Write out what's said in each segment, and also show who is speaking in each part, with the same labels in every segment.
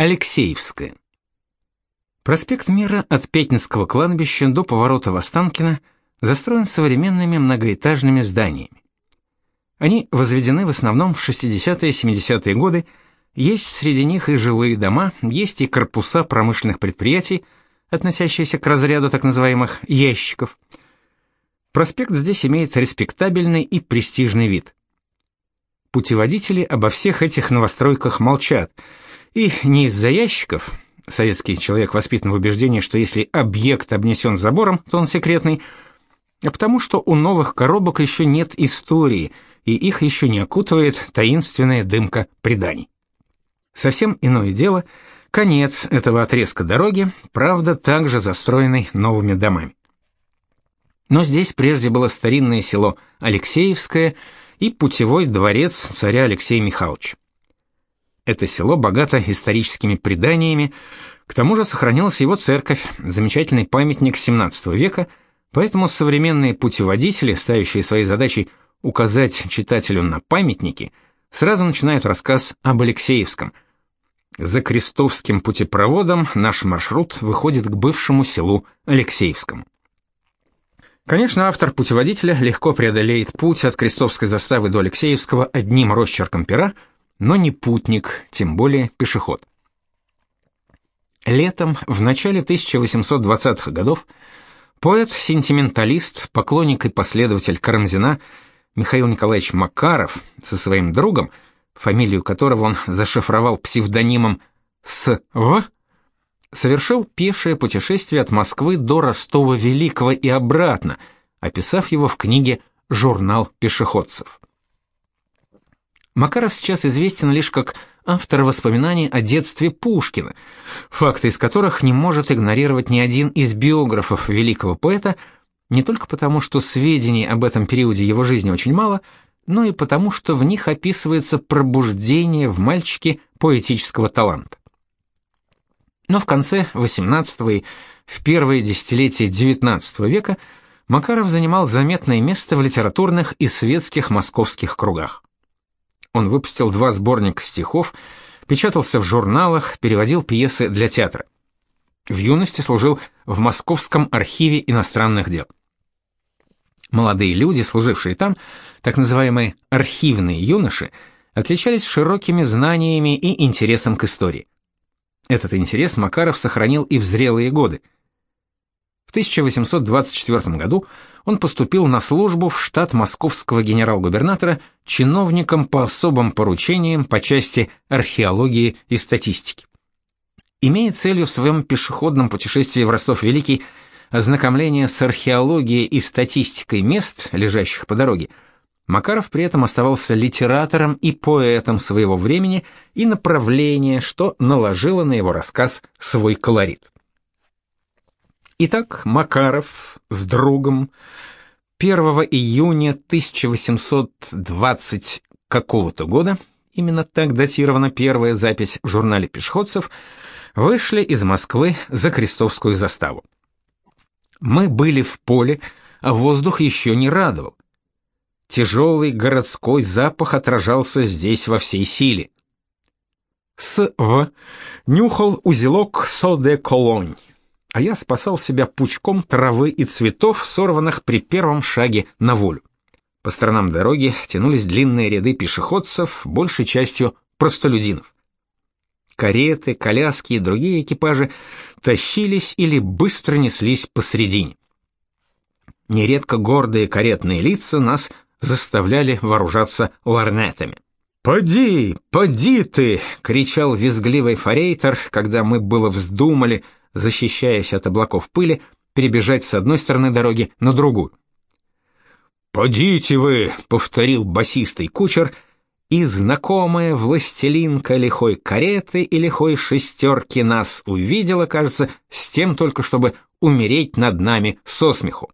Speaker 1: Алексеевская. Проспект Мира от Пятницкого кладбища до поворота в застроен современными многоэтажными зданиями. Они возведены в основном в 60-70-е годы, есть среди них и жилые дома, есть и корпуса промышленных предприятий, относящиеся к разряду так называемых ящиков. Проспект здесь имеет респектабельный и престижный вид. Путеводители обо всех этих новостройках молчат, и не из-за ящиков, советский человек воспитан в убеждении, что если объект обнесен забором, то он секретный, а потому что у новых коробок еще нет истории – и их еще не окутывает таинственная дымка преданий. Совсем иное дело — конец этого отрезка дороги, правда, также застроенный новыми домами. Но здесь прежде было старинное село Алексеевское и путевой дворец царя Алексея Михайловича. Это село богато историческими преданиями, к тому же сохранилась его церковь, замечательный памятник XVII века, поэтому современные путеводители, ставящие своей задачей указать читателю на памятники, сразу начинают рассказ об Алексеевском. За крестовским путепроводом наш маршрут выходит к бывшему селу Алексеевскому. Конечно, автор путеводителя легко преодолеет путь от крестовской заставы до Алексеевского одним росчерком пера, но не путник, тем более пешеход. Летом, в начале 1820-х годов, поэт-сентименталист, поклонник и последователь Карамзина – Михаил Николаевич Макаров со своим другом, фамилию которого он зашифровал псевдонимом С.В., совершил пешее путешествие от Москвы до Ростова Великого и обратно, описав его в книге «Журнал пешеходцев». Макаров сейчас известен лишь как автор воспоминаний о детстве Пушкина, факты из которых не может игнорировать ни один из биографов великого поэта – не только потому, что сведений об этом периоде его жизни очень мало, но и потому, что в них описывается пробуждение в мальчике поэтического таланта. Но в конце XVIII и в первые десятилетия XIX века Макаров занимал заметное место в литературных и светских московских кругах. Он выпустил два сборника стихов, печатался в журналах, переводил пьесы для театра. В юности служил в Московском архиве иностранных дел. Молодые люди, служившие там, так называемые архивные юноши, отличались широкими знаниями и интересом к истории. Этот интерес Макаров сохранил и в зрелые годы. В 1824 году он поступил на службу в штат московского генерал-губернатора чиновником по особым поручениям по части археологии и статистики. Имея целью в своем пешеходном путешествии в Ростов-Великий ознакомление с археологией и статистикой мест, лежащих по дороге, Макаров при этом оставался литератором и поэтом своего времени и направления, что наложило на его рассказ свой колорит. Итак, Макаров с другом 1 июня 1820 какого-то года, именно так датирована первая запись в журнале пешеходцев, вышли из Москвы за Крестовскую заставу. Мы были в поле, а воздух еще не радовал. Тяжелый городской запах отражался здесь во всей силе. С. В. нюхал узелок соде колонь, а я спасал себя пучком травы и цветов, сорванных при первом шаге на волю. По сторонам дороги тянулись длинные ряды пешеходцев, большей частью простолюдинов. Кареты, коляски и другие экипажи тащились или быстро неслись посредине. Нередко гордые каретные лица нас заставляли вооружаться ларнетами. «Поди, поди ты!» — кричал визгливый форейтер, когда мы было вздумали, защищаясь от облаков пыли, перебежать с одной стороны дороги на другую. «Подите вы!» — повторил басистый кучер — и знакомая властелинка лихой кареты и лихой шестерки нас увидела, кажется, с тем только, чтобы умереть над нами со смеху.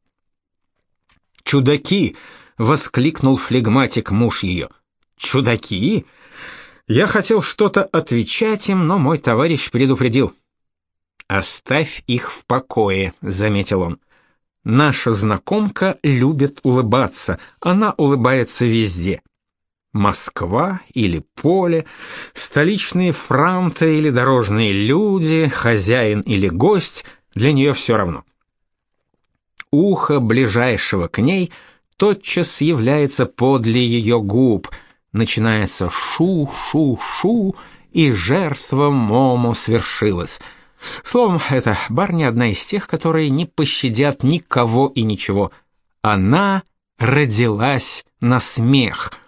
Speaker 1: «Чудаки!» — воскликнул флегматик муж ее. «Чудаки?» Я хотел что-то отвечать им, но мой товарищ предупредил. «Оставь их в покое», — заметил он. «Наша знакомка любит улыбаться, она улыбается везде. Москва или поле, столичные франты или дорожные люди, хозяин или гость, для нее все равно. Ухо ближайшего к ней тотчас является подле ее губ, начинается шу-шу-шу, и жерство Момо свершилось. Словом, эта барня одна из тех, которые не пощадят никого и ничего. Она родилась на смех —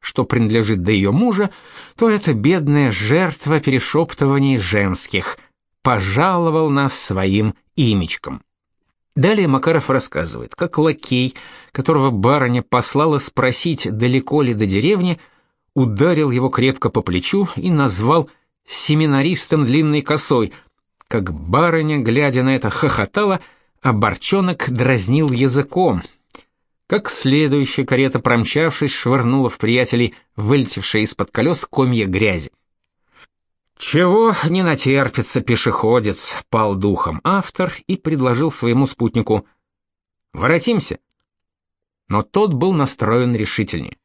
Speaker 1: что принадлежит до ее мужа, то это бедная жертва перешептываний женских пожаловал нас своим имечком. Далее Макаров рассказывает, как лакей, которого барыня послала спросить, далеко ли до деревни, ударил его крепко по плечу и назвал семинаристом длинной косой, как барыня, глядя на это, хохотала, а борчонок дразнил языком — как следующая карета, промчавшись, швырнула в приятелей вылетевшие из-под колес комья грязи. «Чего не натерпится пешеходец», — пал духом автор и предложил своему спутнику. «Воротимся». Но тот был настроен решительнее.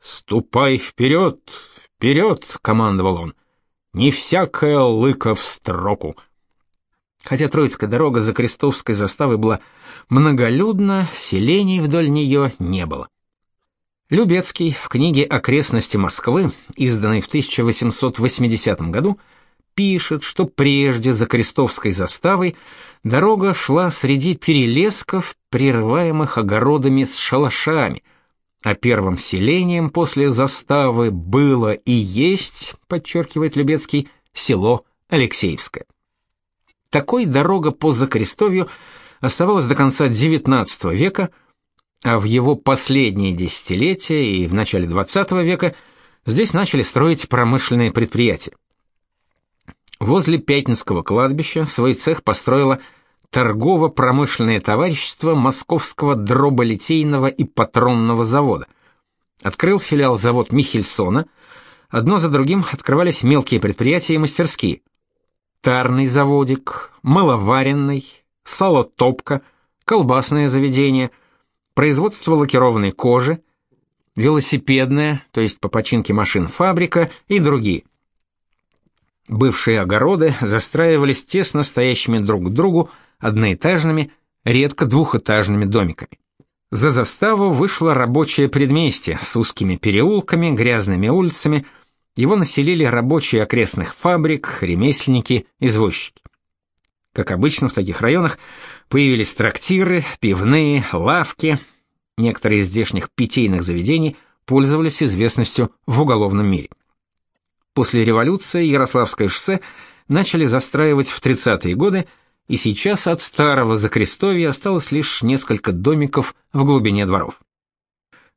Speaker 1: «Ступай вперед, вперед!» — командовал он. «Не всякая лыка в строку». Хотя Троицкая дорога за Крестовской заставой была многолюдна, селений вдоль нее не было. Любецкий в книге «Окрестности Москвы», изданной в 1880 году, пишет, что прежде за Крестовской заставой дорога шла среди перелесков, прерываемых огородами с шалашами, а первым селением после заставы было и есть, подчеркивает Любецкий, село Алексеевское. Такой дорога по Закрестовью оставалась до конца XIX века, а в его последние десятилетия и в начале XX века здесь начали строить промышленные предприятия. Возле Пятницкого кладбища свой цех построило торгово-промышленное товарищество Московского дроболитейного и патронного завода. Открыл филиал завод Михельсона, одно за другим открывались мелкие предприятия и мастерские – тарный заводик, маловаренный, салотопка, колбасное заведение, производство лакированной кожи, велосипедная, то есть по починке машин фабрика и другие. Бывшие огороды застраивались тесно стоящими друг к другу одноэтажными, редко двухэтажными домиками. За заставу вышло рабочее предместье с узкими переулками, грязными улицами, его населили рабочие окрестных фабрик, ремесленники, извозчики. Как обычно в таких районах появились трактиры, пивные, лавки. Некоторые из здешних питейных заведений пользовались известностью в уголовном мире. После революции Ярославское шоссе начали застраивать в 30-е годы, и сейчас от старого Закрестовья осталось лишь несколько домиков в глубине дворов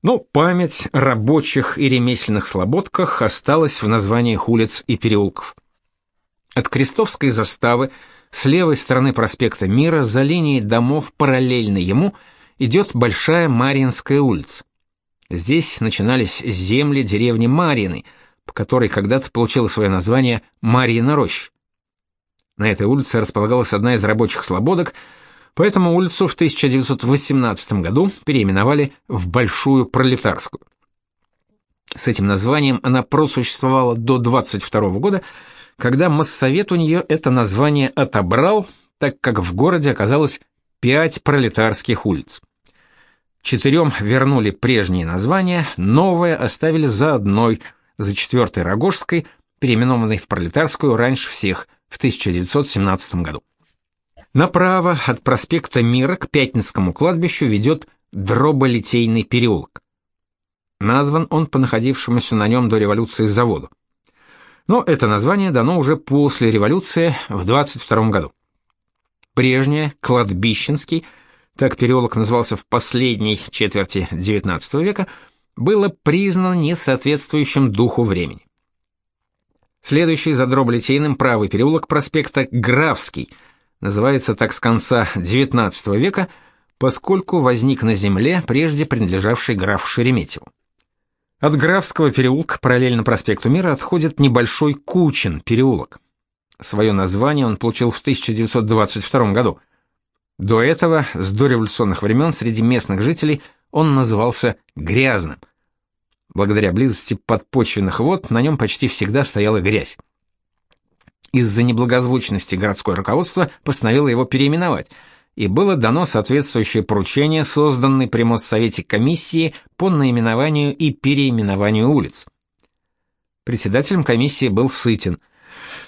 Speaker 1: но память о рабочих и ремесленных слободках осталась в названиях улиц и переулков. От Крестовской заставы с левой стороны проспекта Мира за линией домов параллельно ему идет Большая Марьинская улица. Здесь начинались земли деревни Марьины, по которой когда-то получила свое название Марьина роща. На этой улице располагалась одна из рабочих слободок – Поэтому улицу в 1918 году переименовали в Большую Пролетарскую. С этим названием она просуществовала до 22 года, когда Моссовет у нее это название отобрал, так как в городе оказалось пять пролетарских улиц. Четырем вернули прежние названия, новое оставили за одной, за четвертой Рогожской, переименованной в Пролетарскую раньше всех, в 1917 году. Направо от проспекта Мира к Пятницкому кладбищу ведет Дроболитейный переулок. Назван он по находившемуся на нем до революции заводу. Но это название дано уже после революции в 22 году. Прежнее, Кладбищенский, так переулок назывался в последней четверти XIX века, было признано несоответствующим духу времени. Следующий за Дроблитейным правый переулок проспекта Графский – называется так с конца XIX века, поскольку возник на земле, прежде принадлежавшей графу Шереметьеву. От Графского переулка параллельно проспекту Мира отходит небольшой Кучин переулок. Свое название он получил в 1922 году. До этого, с дореволюционных времен, среди местных жителей он назывался Грязным. Благодаря близости подпочвенных вод на нем почти всегда стояла грязь. Из-за неблагозвучности городское руководство постановило его переименовать, и было дано соответствующее поручение созданной при Моссовете комиссии по наименованию и переименованию улиц. Председателем комиссии был Сытин.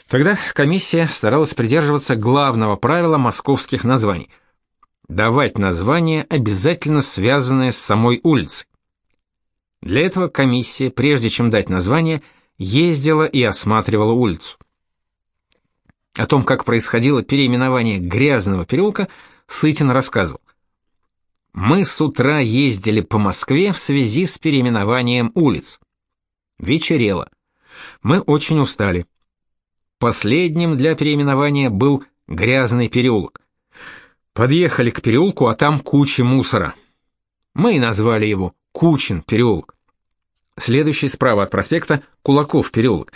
Speaker 1: Тогда комиссия старалась придерживаться главного правила московских названий – давать название, обязательно связанное с самой улицей. Для этого комиссия, прежде чем дать название, ездила и осматривала улицу. О том, как происходило переименование грязного переулка, Сытин рассказывал. Мы с утра ездили по Москве в связи с переименованием улиц. Вечерело. Мы очень устали. Последним для переименования был грязный переулок. Подъехали к переулку, а там куча мусора. Мы и назвали его Кучин переулок. Следующий справа от проспекта Кулаков переулок.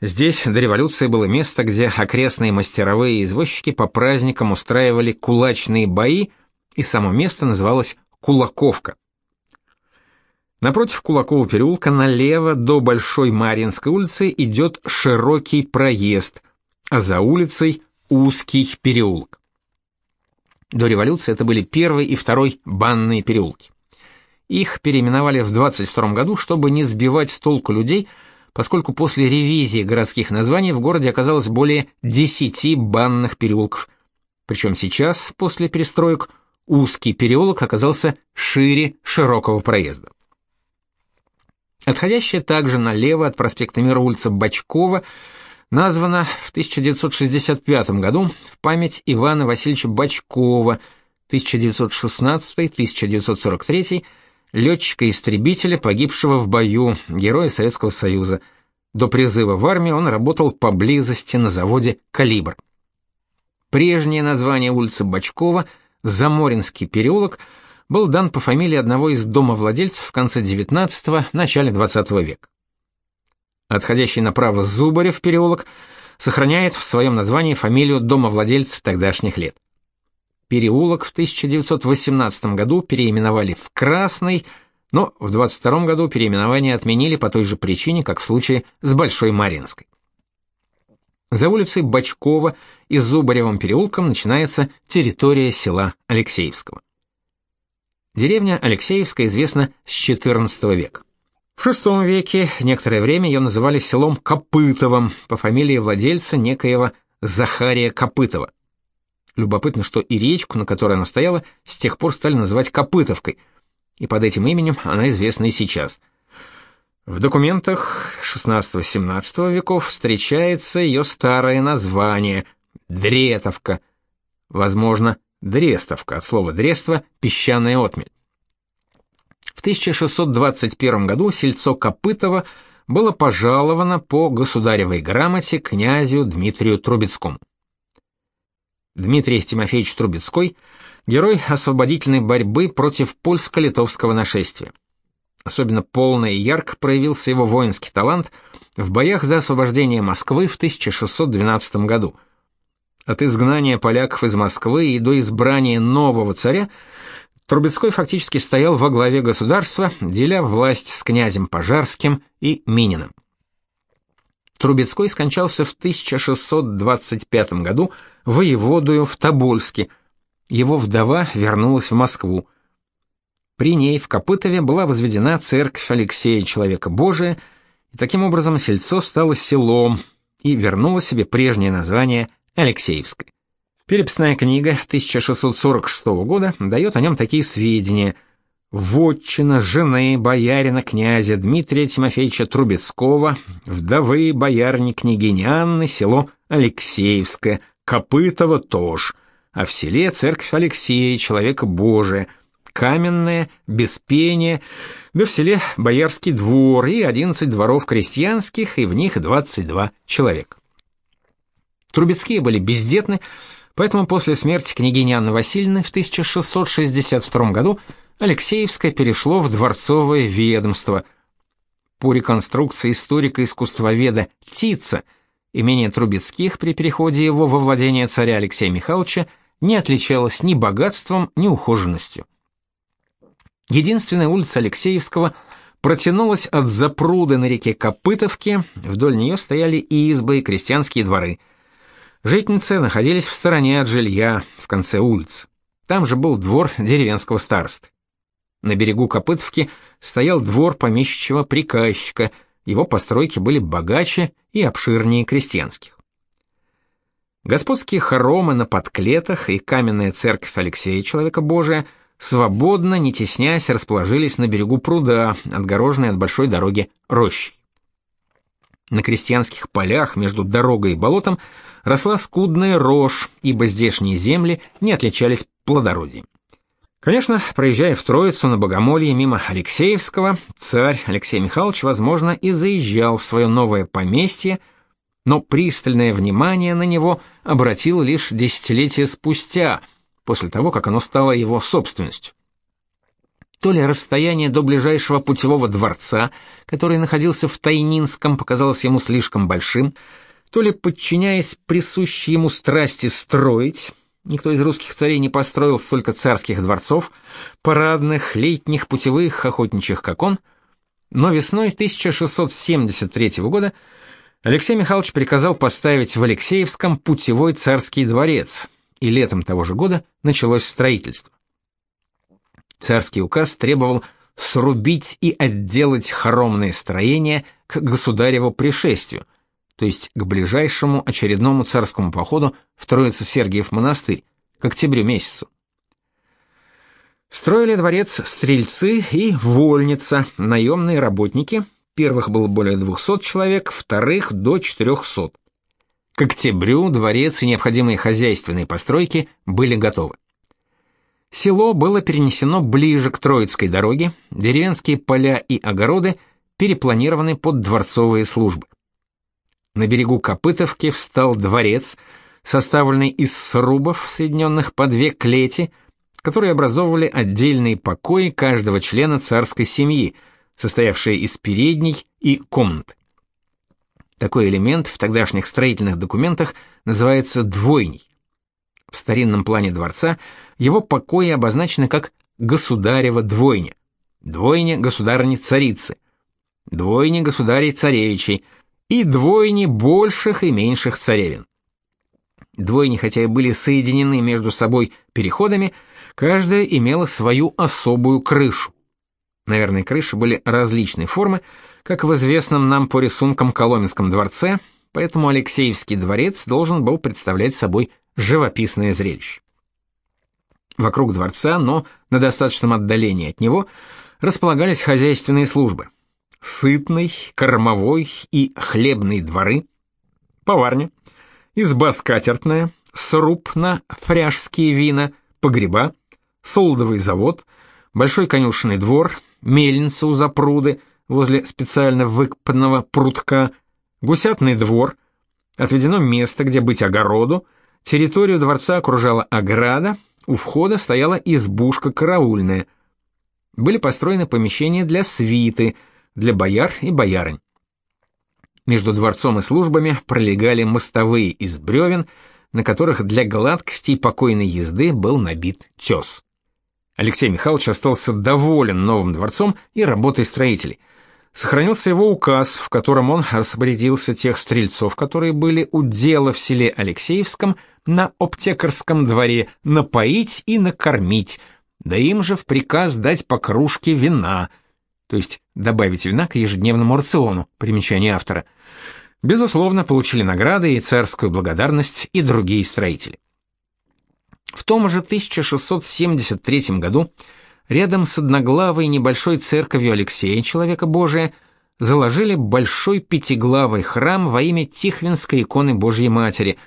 Speaker 1: Здесь до революции было место, где окрестные мастеровые извозчики по праздникам устраивали кулачные бои, и само место называлось Кулаковка. Напротив Кулакова переулка налево до Большой Марьинской улицы идет широкий проезд, а за улицей узкий переулок. До революции это были первый и второй банные переулки. Их переименовали в 22 году, чтобы не сбивать с толку людей, поскольку после ревизии городских названий в городе оказалось более 10 банных переулков. Причем сейчас, после перестроек, узкий переулок оказался шире широкого проезда. Отходящая также налево от проспекта Мира улица Бачкова названа в 1965 году в память Ивана Васильевича Бачкова 1916-1943 летчика-истребителя, погибшего в бою, героя Советского Союза. До призыва в армию он работал поблизости на заводе «Калибр». Прежнее название улицы Бачкова, Заморинский переулок, был дан по фамилии одного из домовладельцев в конце XIX – начале XX века. Отходящий направо Зубарев переулок сохраняет в своем названии фамилию домовладельца тогдашних лет. Переулок в 1918 году переименовали в Красный, но в 22 году переименование отменили по той же причине, как в случае с Большой Маринской. За улицей Бачкова и Зубаревым переулком начинается территория села Алексеевского. Деревня Алексеевская известна с XIV века. В VI веке некоторое время ее называли селом Копытовым по фамилии владельца некоего Захария Копытова. Любопытно, что и речку, на которой она стояла, с тех пор стали называть Копытовкой, и под этим именем она известна и сейчас. В документах XVI-XVII веков встречается ее старое название – Дретовка, возможно, Дрестовка, от слова «дрество» – песчаная отмель. В 1621 году сельцо Копытово было пожаловано по государевой грамоте князю Дмитрию Трубецкому. Дмитрий Тимофеевич Трубецкой – герой освободительной борьбы против польско-литовского нашествия. Особенно полно и ярко проявился его воинский талант в боях за освобождение Москвы в 1612 году. От изгнания поляков из Москвы и до избрания нового царя Трубецкой фактически стоял во главе государства, деля власть с князем Пожарским и Мининым. Трубецкой скончался в 1625 году воеводою в Тобольске. Его вдова вернулась в Москву. При ней в Копытове была возведена церковь Алексея Человека Божия, и таким образом сельцо стало селом и вернуло себе прежнее название Алексеевское. Переписная книга 1646 года дает о нем такие сведения – вотчина жены боярина князя Дмитрия Тимофеевича Трубецкого, вдовы боярни княгини Анны, село Алексеевское, Копытово тоже, а в селе церковь Алексея, человека Божия, каменная, без пения, да в селе Боярский двор и 11 дворов крестьянских, и в них 22 человека. Трубецкие были бездетны, поэтому после смерти княгини Анны Васильевны в 1662 году Алексеевское перешло в дворцовое ведомство. По реконструкции историка-искусствоведа Тица, имение Трубецких при переходе его во владение царя Алексея Михайловича не отличалось ни богатством, ни ухоженностью. Единственная улица Алексеевского протянулась от запруды на реке Копытовки, вдоль нее стояли избы и крестьянские дворы. Житницы находились в стороне от жилья, в конце улицы. Там же был двор деревенского старосты. На берегу Копытовки стоял двор помещичьего приказчика, его постройки были богаче и обширнее крестьянских. Господские хоромы на подклетах и каменная церковь Алексея Человека Божия свободно, не теснясь, расположились на берегу пруда, отгороженной от большой дороги рощей. На крестьянских полях между дорогой и болотом росла скудная рожь, ибо здешние земли не отличались плодородием. Конечно, проезжая в Троицу на Богомолье мимо Алексеевского, царь Алексей Михайлович, возможно, и заезжал в свое новое поместье, но пристальное внимание на него обратил лишь десятилетия спустя, после того, как оно стало его собственностью. То ли расстояние до ближайшего путевого дворца, который находился в Тайнинском, показалось ему слишком большим, то ли, подчиняясь присущей ему страсти строить, Никто из русских царей не построил столько царских дворцов, парадных, летних, путевых, охотничьих, как он. Но весной 1673 года Алексей Михайлович приказал поставить в Алексеевском путевой царский дворец, и летом того же года началось строительство. Царский указ требовал срубить и отделать хоромные строения к государеву пришествию – то есть к ближайшему очередному царскому походу в Троице-Сергиев монастырь, к октябрю месяцу. Строили дворец стрельцы и вольница, наемные работники, первых было более 200 человек, вторых до 400. К октябрю дворец и необходимые хозяйственные постройки были готовы. Село было перенесено ближе к Троицкой дороге, деревенские поля и огороды перепланированы под дворцовые службы. На берегу Копытовки встал дворец, составленный из срубов, соединенных по две клети, которые образовывали отдельные покои каждого члена царской семьи, состоявшие из передней и комнат. Такой элемент в тогдашних строительных документах называется двойней. В старинном плане дворца его покои обозначены как государева двойня, двойня государыни-царицы, двойня государей-царевичей – и двойни больших и меньших царевин. Двойни, хотя и были соединены между собой переходами, каждая имела свою особую крышу. Наверное, крыши были различной формы, как в известном нам по рисункам Коломенском дворце, поэтому Алексеевский дворец должен был представлять собой живописное зрелище. Вокруг дворца, но на достаточном отдалении от него, располагались хозяйственные службы – сытный, кормовой и хлебный дворы, поварня, изба скатертная, сруб на фряжские вина, погреба, солдовый завод, большой конюшенный двор, мельница у запруды возле специально выкопанного прутка, гусятный двор, отведено место, где быть огороду, территорию дворца окружала ограда, у входа стояла избушка караульная. Были построены помещения для свиты – для бояр и боярынь. Между дворцом и службами пролегали мостовые из бревен, на которых для гладкости и покойной езды был набит тес. Алексей Михайлович остался доволен новым дворцом и работой строителей. Сохранился его указ, в котором он распорядился тех стрельцов, которые были у дела в селе Алексеевском на аптекарском дворе, напоить и накормить, да им же в приказ дать по кружке вина – то есть добавить вина к ежедневному рациону, примечание автора. Безусловно, получили награды и царскую благодарность и другие строители. В том же 1673 году рядом с одноглавой небольшой церковью Алексея, человека Божия, заложили большой пятиглавый храм во имя Тихвинской иконы Божьей Матери,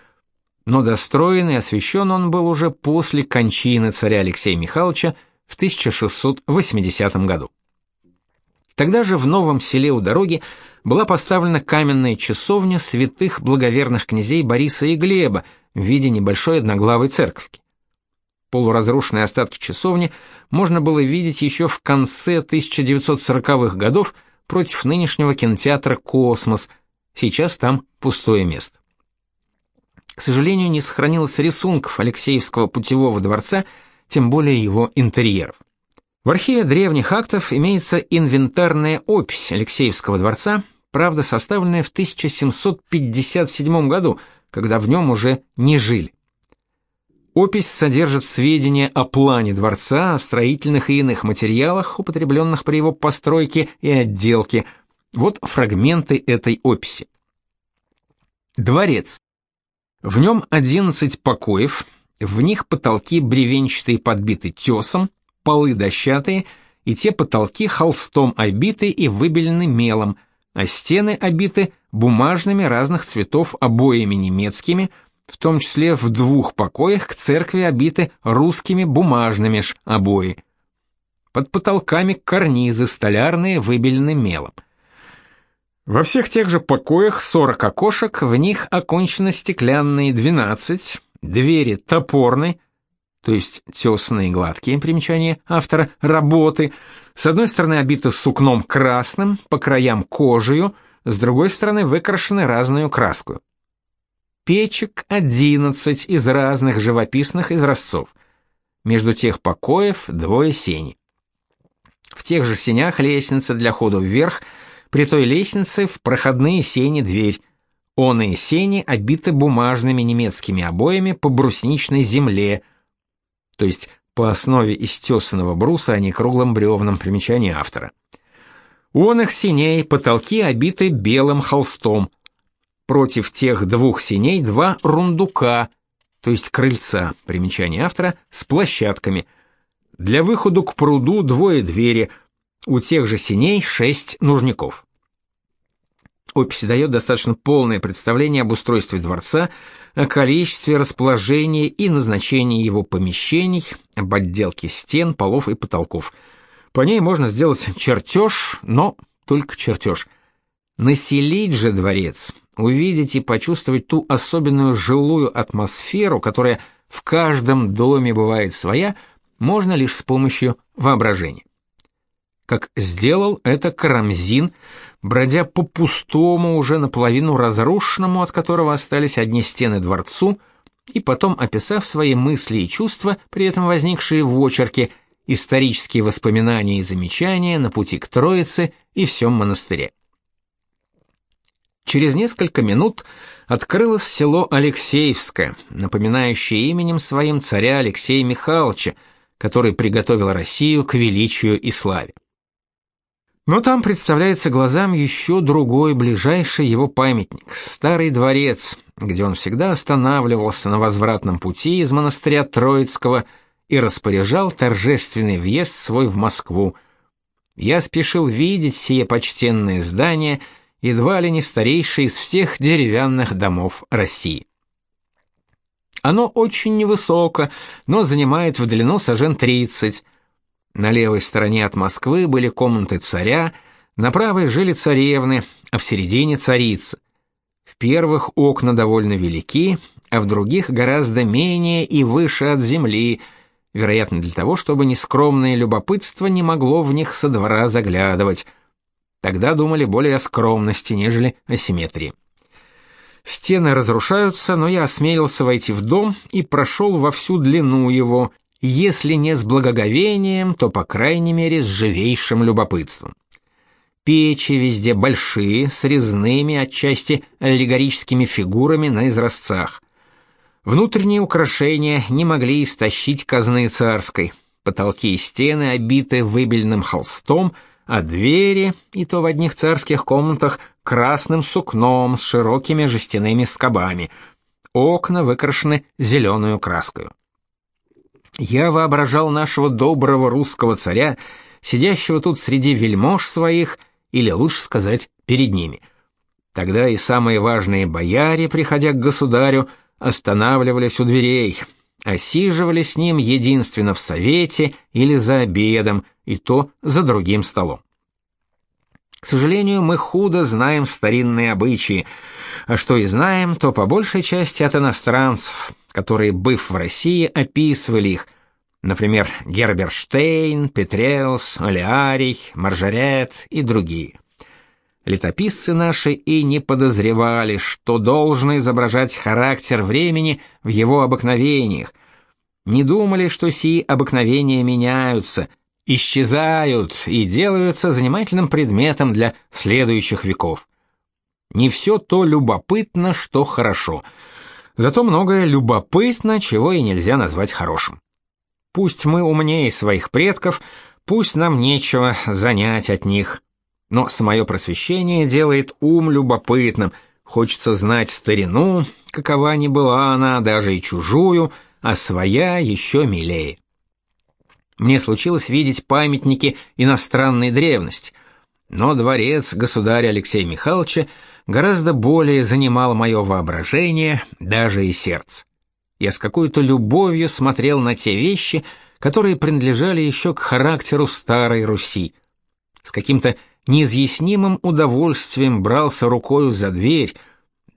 Speaker 1: но достроен и освящен он был уже после кончины царя Алексея Михайловича в 1680 году. Тогда же в новом селе у дороги была поставлена каменная часовня святых благоверных князей Бориса и Глеба в виде небольшой одноглавой церковки. Полуразрушенные остатки часовни можно было видеть еще в конце 1940-х годов против нынешнего кинотеатра «Космос», сейчас там пустое место. К сожалению, не сохранилось рисунков Алексеевского путевого дворца, тем более его интерьеров. В архиве древних актов имеется инвентарная опись Алексеевского дворца, правда, составленная в 1757 году, когда в нем уже не жили. Опись содержит сведения о плане дворца, о строительных и иных материалах, употребленных при его постройке и отделке. Вот фрагменты этой описи. Дворец. В нем 11 покоев, в них потолки бревенчатые подбиты тесом, полы дощатые, и те потолки холстом обиты и выбелены мелом, а стены обиты бумажными разных цветов обоями немецкими – в том числе в двух покоях к церкви обиты русскими бумажными ж обои. Под потолками карнизы столярные выбелены мелом. Во всех тех же покоях 40 окошек, в них окончены стеклянные 12, двери топорные, то есть тесные гладкие, примечание автора, работы, с одной стороны обиты сукном красным, по краям кожею, с другой стороны выкрашены разную краску печек 11 из разных живописных изразцов. Между тех покоев двое сеней. В тех же сенях лестница для хода вверх, при той лестнице в проходные сени дверь. Оные сени обиты бумажными немецкими обоями по брусничной земле, то есть по основе из бруса, а не круглым бревном примечания автора. У оных синей потолки обиты белым холстом, Против тех двух синей два рундука, то есть крыльца, примечание автора, с площадками. Для выхода к пруду двое двери, у тех же синей шесть нужников. Опись дает достаточно полное представление об устройстве дворца, о количестве, расположении и назначении его помещений, об отделке стен, полов и потолков. По ней можно сделать чертеж, но только чертеж. Населить же дворец увидеть и почувствовать ту особенную жилую атмосферу, которая в каждом доме бывает своя, можно лишь с помощью воображения. Как сделал это Карамзин, бродя по пустому, уже наполовину разрушенному, от которого остались одни стены дворцу, и потом описав свои мысли и чувства, при этом возникшие в очерке, исторические воспоминания и замечания на пути к Троице и всем монастыре. Через несколько минут открылось село Алексеевское, напоминающее именем своим царя Алексея Михайловича, который приготовил Россию к величию и славе. Но там представляется глазам еще другой ближайший его памятник старый дворец, где он всегда останавливался на возвратном пути из монастыря Троицкого и распоряжал торжественный въезд свой в Москву. Я спешил видеть сие почтенное здание едва ли не старейшее из всех деревянных домов России. Оно очень невысоко, но занимает в длину сажен 30. На левой стороне от Москвы были комнаты царя, на правой жили царевны, а в середине царица. В первых окна довольно велики, а в других гораздо менее и выше от земли, вероятно, для того, чтобы нескромное любопытство не могло в них со двора заглядывать – Тогда думали более о скромности, нежели о симметрии. Стены разрушаются, но я осмелился войти в дом и прошел во всю длину его, если не с благоговением, то, по крайней мере, с живейшим любопытством. Печи везде большие, с резными, отчасти аллегорическими фигурами на изразцах. Внутренние украшения не могли истощить казны царской. Потолки и стены обиты выбеленным холстом — а двери, и то в одних царских комнатах, красным сукном с широкими жестяными скобами. Окна выкрашены зеленую краской. Я воображал нашего доброго русского царя, сидящего тут среди вельмож своих, или лучше сказать, перед ними. Тогда и самые важные бояре, приходя к государю, останавливались у дверей, осиживали с ним единственно в совете или за обедом, и то за другим столом. К сожалению, мы худо знаем старинные обычаи, а что и знаем, то по большей части от иностранцев, которые, быв в России, описывали их, например, Герберштейн, Петреус, Олеарий, Маржарет и другие. Летописцы наши и не подозревали, что должно изображать характер времени в его обыкновениях, не думали, что сии обыкновения меняются – исчезают и делаются занимательным предметом для следующих веков. Не все то любопытно, что хорошо. Зато многое любопытно, чего и нельзя назвать хорошим. Пусть мы умнее своих предков, пусть нам нечего занять от них, но самое просвещение делает ум любопытным, хочется знать старину, какова ни была она, даже и чужую, а своя еще милее. Мне случилось видеть памятники иностранной древности, но дворец государя Алексея Михайловича гораздо более занимал мое воображение, даже и сердце. Я с какой-то любовью смотрел на те вещи, которые принадлежали еще к характеру старой Руси. С каким-то неизъяснимым удовольствием брался рукою за дверь,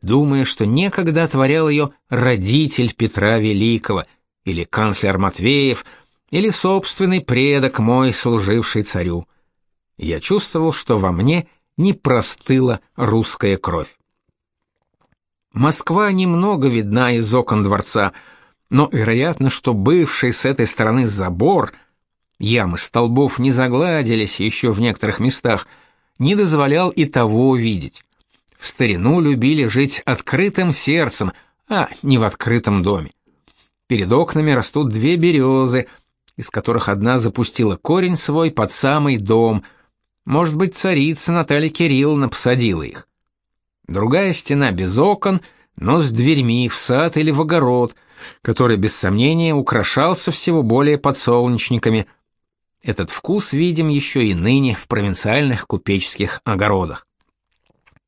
Speaker 1: думая, что некогда творял ее родитель Петра Великого или канцлер Матвеев – или собственный предок мой, служивший царю. Я чувствовал, что во мне не простыла русская кровь. Москва немного видна из окон дворца, но вероятно, что бывший с этой стороны забор, ямы столбов не загладились еще в некоторых местах, не дозволял и того увидеть. В старину любили жить открытым сердцем, а не в открытом доме. Перед окнами растут две березы — из которых одна запустила корень свой под самый дом. Может быть, царица Наталья Кирилловна посадила их. Другая стена без окон, но с дверьми в сад или в огород, который без сомнения украшался всего более подсолнечниками. Этот вкус видим еще и ныне в провинциальных купеческих огородах.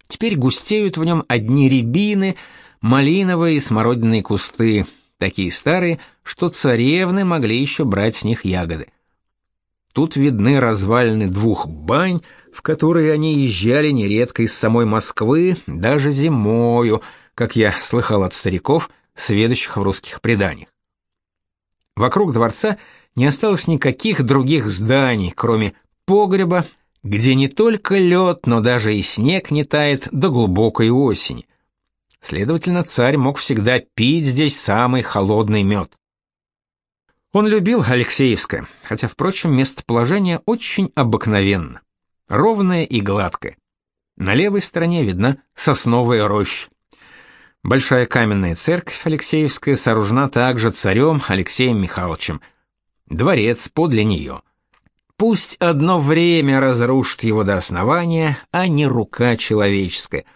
Speaker 1: Теперь густеют в нем одни рябины, малиновые и смородиные кусты, такие старые, что царевны могли еще брать с них ягоды. Тут видны развалины двух бань, в которые они езжали нередко из самой Москвы, даже зимою, как я слыхал от стариков, сведущих в русских преданиях. Вокруг дворца не осталось никаких других зданий, кроме погреба, где не только лед, но даже и снег не тает до глубокой осени. Следовательно, царь мог всегда пить здесь самый холодный мед. Он любил Алексеевское, хотя, впрочем, местоположение очень обыкновенно, ровное и гладкое. На левой стороне видна сосновая роща. Большая каменная церковь Алексеевская сооружена также царем Алексеем Михайловичем. Дворец подле нее. Пусть одно время разрушит его до основания, а не рука человеческая —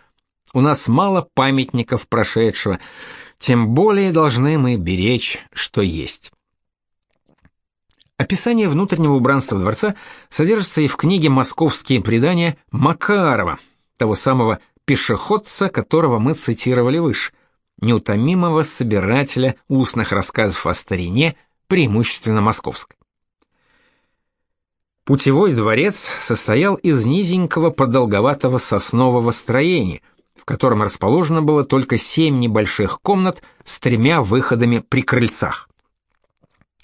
Speaker 1: у нас мало памятников прошедшего, тем более должны мы беречь, что есть. Описание внутреннего убранства дворца содержится и в книге «Московские предания» Макарова, того самого пешеходца, которого мы цитировали выше, неутомимого собирателя устных рассказов о старине, преимущественно московской. Путевой дворец состоял из низенького продолговатого соснового строения – котором расположено было только семь небольших комнат с тремя выходами при крыльцах.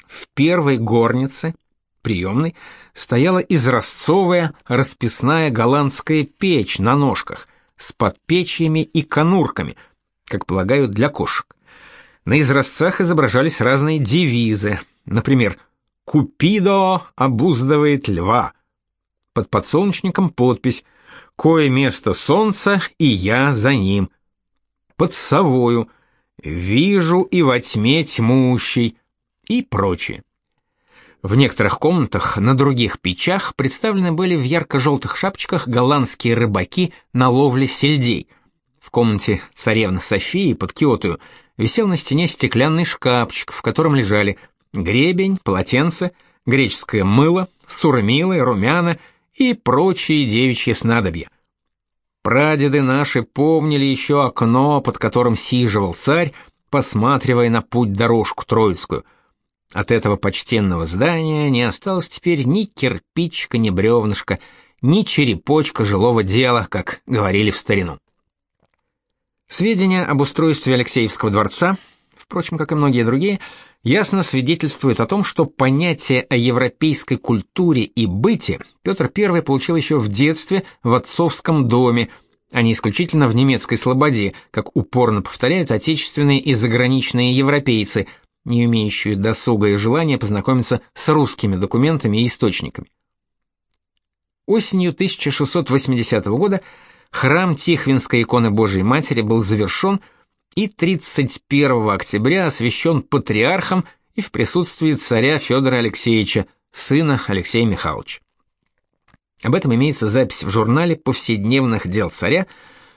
Speaker 1: В первой горнице, приемной, стояла изразцовая расписная голландская печь на ножках с подпечьями и конурками, как полагают для кошек. На изразцах изображались разные девизы, например, «Купидо обуздывает льва». Под подсолнечником подпись кое место солнца, и я за ним. Под совою вижу и во тьме тьмущий и прочее. В некоторых комнатах на других печах представлены были в ярко-желтых шапочках голландские рыбаки на ловле сельдей. В комнате царевны Софии под Киотою висел на стене стеклянный шкафчик, в котором лежали гребень, полотенце, греческое мыло, сурмилы, румяна — и прочие девичьи снадобья. Прадеды наши помнили еще окно, под которым сиживал царь, посматривая на путь-дорожку Троицкую. От этого почтенного здания не осталось теперь ни кирпичка, ни бревнышка, ни черепочка жилого дела, как говорили в старину. Сведения об устройстве Алексеевского дворца, впрочем, как и многие другие, ясно свидетельствует о том, что понятие о европейской культуре и быте Петр I получил еще в детстве в отцовском доме, а не исключительно в немецкой слободе, как упорно повторяют отечественные и заграничные европейцы, не имеющую досуга и желания познакомиться с русскими документами и источниками. Осенью 1680 года храм Тихвинской иконы Божией Матери был завершен и 31 октября освящен патриархом и в присутствии царя Федора Алексеевича, сына Алексея Михайловича. Об этом имеется запись в журнале повседневных дел царя,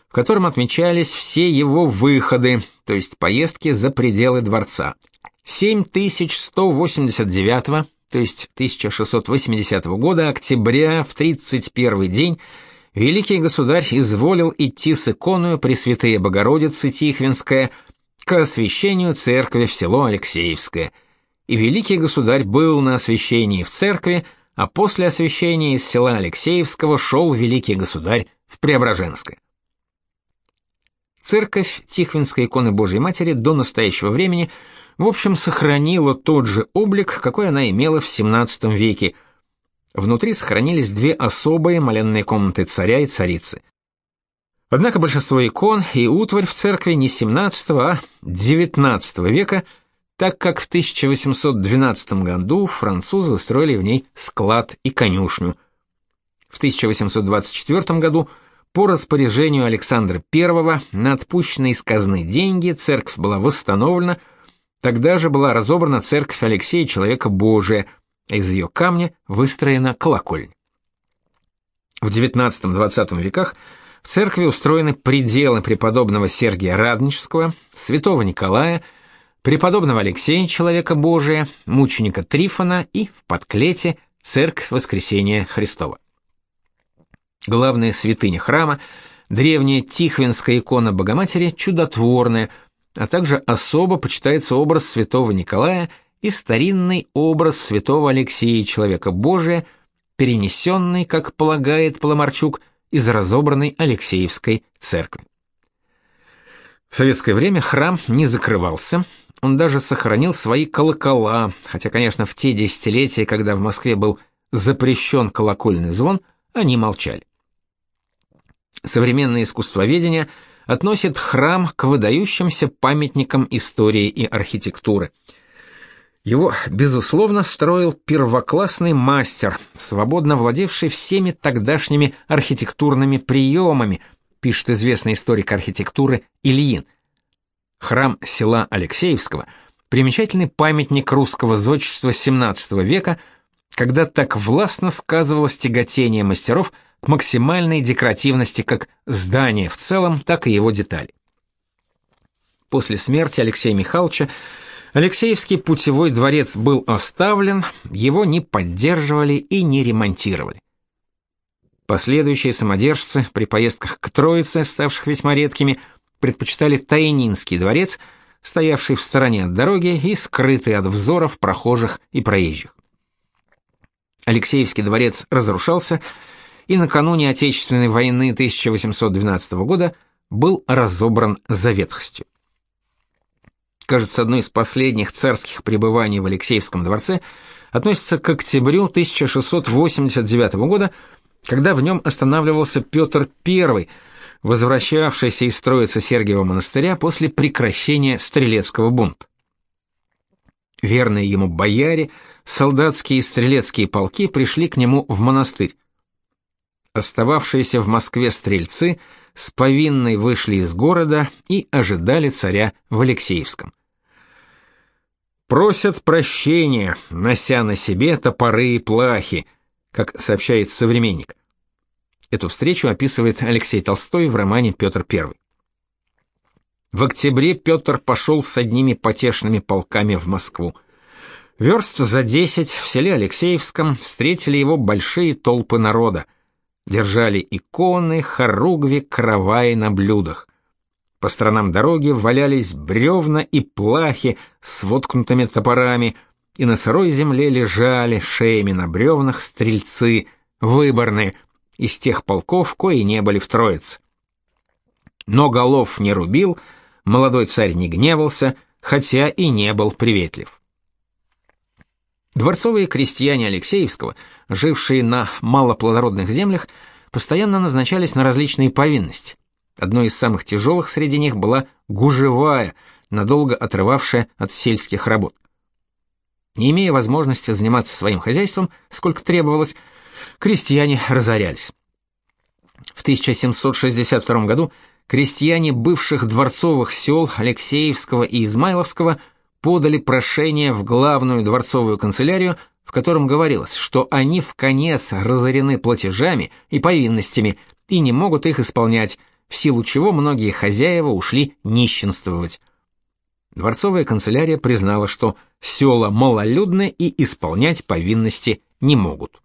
Speaker 1: в котором отмечались все его выходы, то есть поездки за пределы дворца. 7189, то есть 1680 года, октября, в 31 день, великий государь изволил идти с иконою Пресвятые Богородицы Тихвинская к освящению церкви в село Алексеевское. И великий государь был на освящении в церкви, а после освящения из села Алексеевского шел великий государь в Преображенское. Церковь Тихвинской иконы Божьей Матери до настоящего времени, в общем, сохранила тот же облик, какой она имела в XVII веке. Внутри сохранились две особые моленные комнаты царя и царицы. Однако большинство икон и утварь в церкви не XVII, а XIX века – так как в 1812 году французы устроили в ней склад и конюшню. В 1824 году по распоряжению Александра I на отпущенные из казны деньги церковь была восстановлена, тогда же была разобрана церковь Алексея Человека Божия, из ее камня выстроена колокольня. В XIX-XX веках в церкви устроены пределы преподобного Сергия Радонежского, святого Николая, преподобного Алексея, человека Божия, мученика Трифона и в подклете церковь Воскресения Христова. Главная святыня храма древняя Тихвинская икона Богоматери чудотворная, а также особо почитается образ святого Николая и старинный образ святого Алексея, человека Божия, перенесенный, как полагает Паламарчук, из разобранной Алексеевской церкви. В советское время храм не закрывался, он даже сохранил свои колокола, хотя, конечно, в те десятилетия, когда в Москве был запрещен колокольный звон, они молчали. Современное искусствоведение относит храм к выдающимся памятникам истории и архитектуры. Его, безусловно, строил первоклассный мастер, свободно владевший всеми тогдашними архитектурными приемами, пишет известный историк архитектуры Ильин – Храм села Алексеевского – примечательный памятник русского зодчества XVII века, когда так властно сказывалось тяготение мастеров к максимальной декоративности как здания в целом, так и его деталей. После смерти Алексея Михайловича Алексеевский путевой дворец был оставлен, его не поддерживали и не ремонтировали. Последующие самодержцы при поездках к Троице, ставших весьма редкими, предпочитали Тайнинский дворец, стоявший в стороне от дороги и скрытый от взоров прохожих и проезжих. Алексеевский дворец разрушался, и накануне Отечественной войны 1812 года был разобран за ветхостью. Кажется, одно из последних царских пребываний в Алексеевском дворце относится к октябрю 1689 года, когда в нем останавливался Петр I, возвращавшийся из Троицы Сергиева монастыря после прекращения стрелецкого бунта. Верные ему бояре, солдатские и стрелецкие полки пришли к нему в монастырь. Остававшиеся в Москве стрельцы с повинной вышли из города и ожидали царя в Алексеевском. Просят прощения, нося на себе топоры и плахи, как сообщает современник. Эту встречу описывает Алексей Толстой в романе Петр I. В октябре Петр пошел с одними потешными полками в Москву. Верст за десять в селе Алексеевском встретили его большие толпы народа. Держали иконы, хоругви, караваи на блюдах. По сторонам дороги валялись бревна и плахи с воткнутыми топорами, и на сырой земле лежали шеями на бревнах стрельцы, выборные — из тех полков, кои не были в Троице. Но голов не рубил, молодой царь не гневался, хотя и не был приветлив. Дворцовые крестьяне Алексеевского, жившие на малоплодородных землях, постоянно назначались на различные повинности. Одной из самых тяжелых среди них была гужевая, надолго отрывавшая от сельских работ. Не имея возможности заниматься своим хозяйством, сколько требовалось, крестьяне разорялись. В 1762 году крестьяне бывших дворцовых сел Алексеевского и Измайловского подали прошение в главную дворцовую канцелярию, в котором говорилось, что они в конец разорены платежами и повинностями и не могут их исполнять, в силу чего многие хозяева ушли нищенствовать. Дворцовая канцелярия признала, что села малолюдны и исполнять повинности не могут.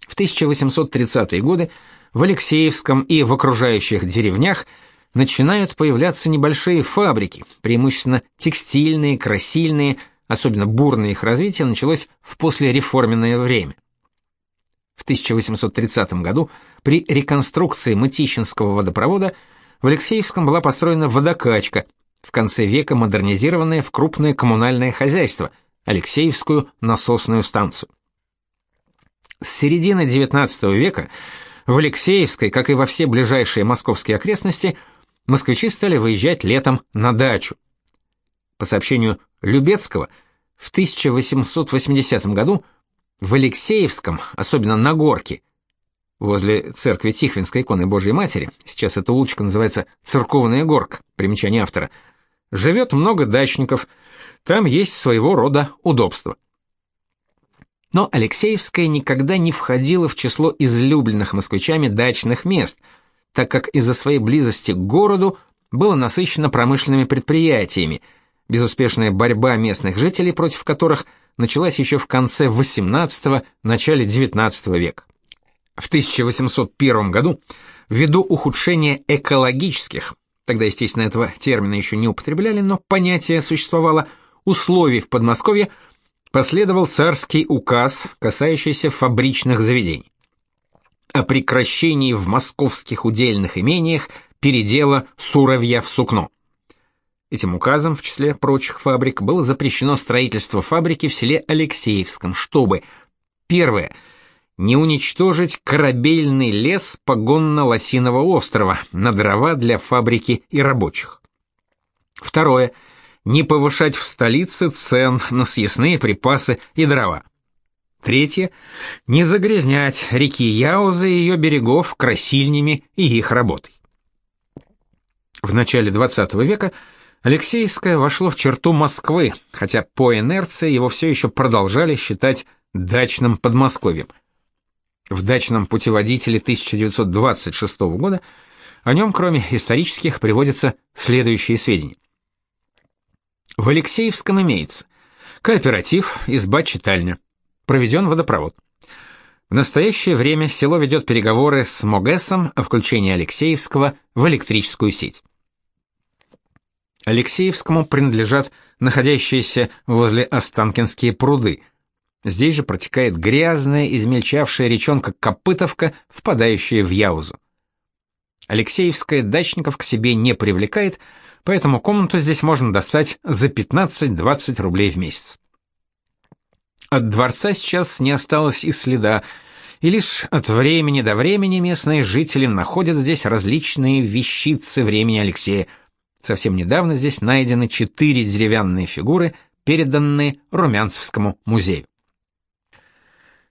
Speaker 1: В 1830-е годы в Алексеевском и в окружающих деревнях начинают появляться небольшие фабрики, преимущественно текстильные, красильные, особенно бурное их развитие началось в послереформенное время. В 1830 году при реконструкции Мытищинского водопровода в Алексеевском была построена водокачка, в конце века модернизированная в крупное коммунальное хозяйство Алексеевскую насосную станцию. С середины XIX века в Алексеевской, как и во все ближайшие московские окрестности, москвичи стали выезжать летом на дачу. По сообщению Любецкого, в 1880 году в Алексеевском, особенно на горке, возле церкви Тихвинской иконы Божьей Матери, сейчас эта улочка называется Церковная горка, примечание автора, живет много дачников, там есть своего рода удобства. Но Алексеевская никогда не входила в число излюбленных москвичами дачных мест, так как из-за своей близости к городу было насыщено промышленными предприятиями, безуспешная борьба местных жителей против которых началась еще в конце XVIII – начале XIX века. В 1801 году, ввиду ухудшения экологических, тогда, естественно, этого термина еще не употребляли, но понятие существовало, условий в Подмосковье – последовал царский указ, касающийся фабричных заведений. О прекращении в московских удельных имениях передела суровья в сукно. Этим указом, в числе прочих фабрик, было запрещено строительство фабрики в селе Алексеевском, чтобы первое не уничтожить корабельный лес погонно-лосиного острова на дрова для фабрики и рабочих. Второе не повышать в столице цен на съестные припасы и дрова. Третье не загрязнять реки Яузы и ее берегов красильнями и их работой. В начале XX века Алексеевское вошло в черту Москвы, хотя по инерции его все еще продолжали считать дачным Подмосковьем. В дачном путеводителе 1926 года о нем, кроме исторических, приводятся следующие сведения. В Алексеевском имеется кооператив, изба-читальня. Проведен водопровод. В настоящее время село ведет переговоры с МОГЭСом о включении Алексеевского в электрическую сеть. Алексеевскому принадлежат находящиеся возле Останкинские пруды. Здесь же протекает грязная, измельчавшая речонка Копытовка, впадающая в Яузу. Алексеевская дачников к себе не привлекает, поэтому комнату здесь можно достать за 15-20 рублей в месяц. От дворца сейчас не осталось и следа, и лишь от времени до времени местные жители находят здесь различные вещицы времени Алексея. Совсем недавно здесь найдены четыре деревянные фигуры, переданные Румянцевскому музею.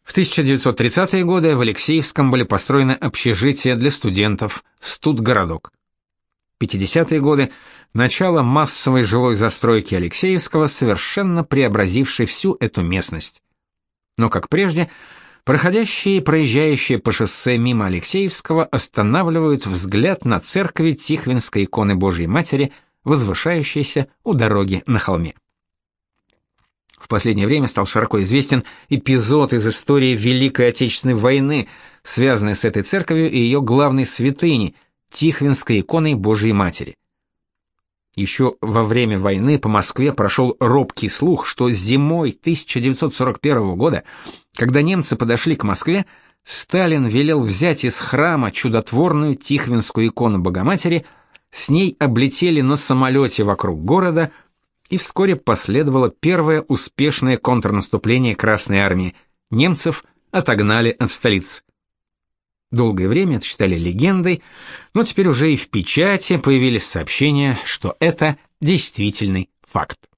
Speaker 1: В 1930-е годы в Алексеевском были построены общежития для студентов, студгородок. 50-е годы – начало массовой жилой застройки Алексеевского, совершенно преобразившей всю эту местность. Но, как прежде, проходящие и проезжающие по шоссе мимо Алексеевского останавливают взгляд на церкви Тихвинской иконы Божьей Матери, возвышающейся у дороги на холме. В последнее время стал широко известен эпизод из истории Великой Отечественной войны, связанный с этой церковью и ее главной святыней – Тихвинской иконой Божьей Матери. Еще во время войны по Москве прошел робкий слух, что зимой 1941 года, когда немцы подошли к Москве, Сталин велел взять из храма чудотворную Тихвинскую икону Богоматери, с ней облетели на самолете вокруг города, и вскоре последовало первое успешное контрнаступление Красной армии. Немцев отогнали от столицы. Долгое время это считали легендой, но теперь уже и в печати появились сообщения, что это действительный факт.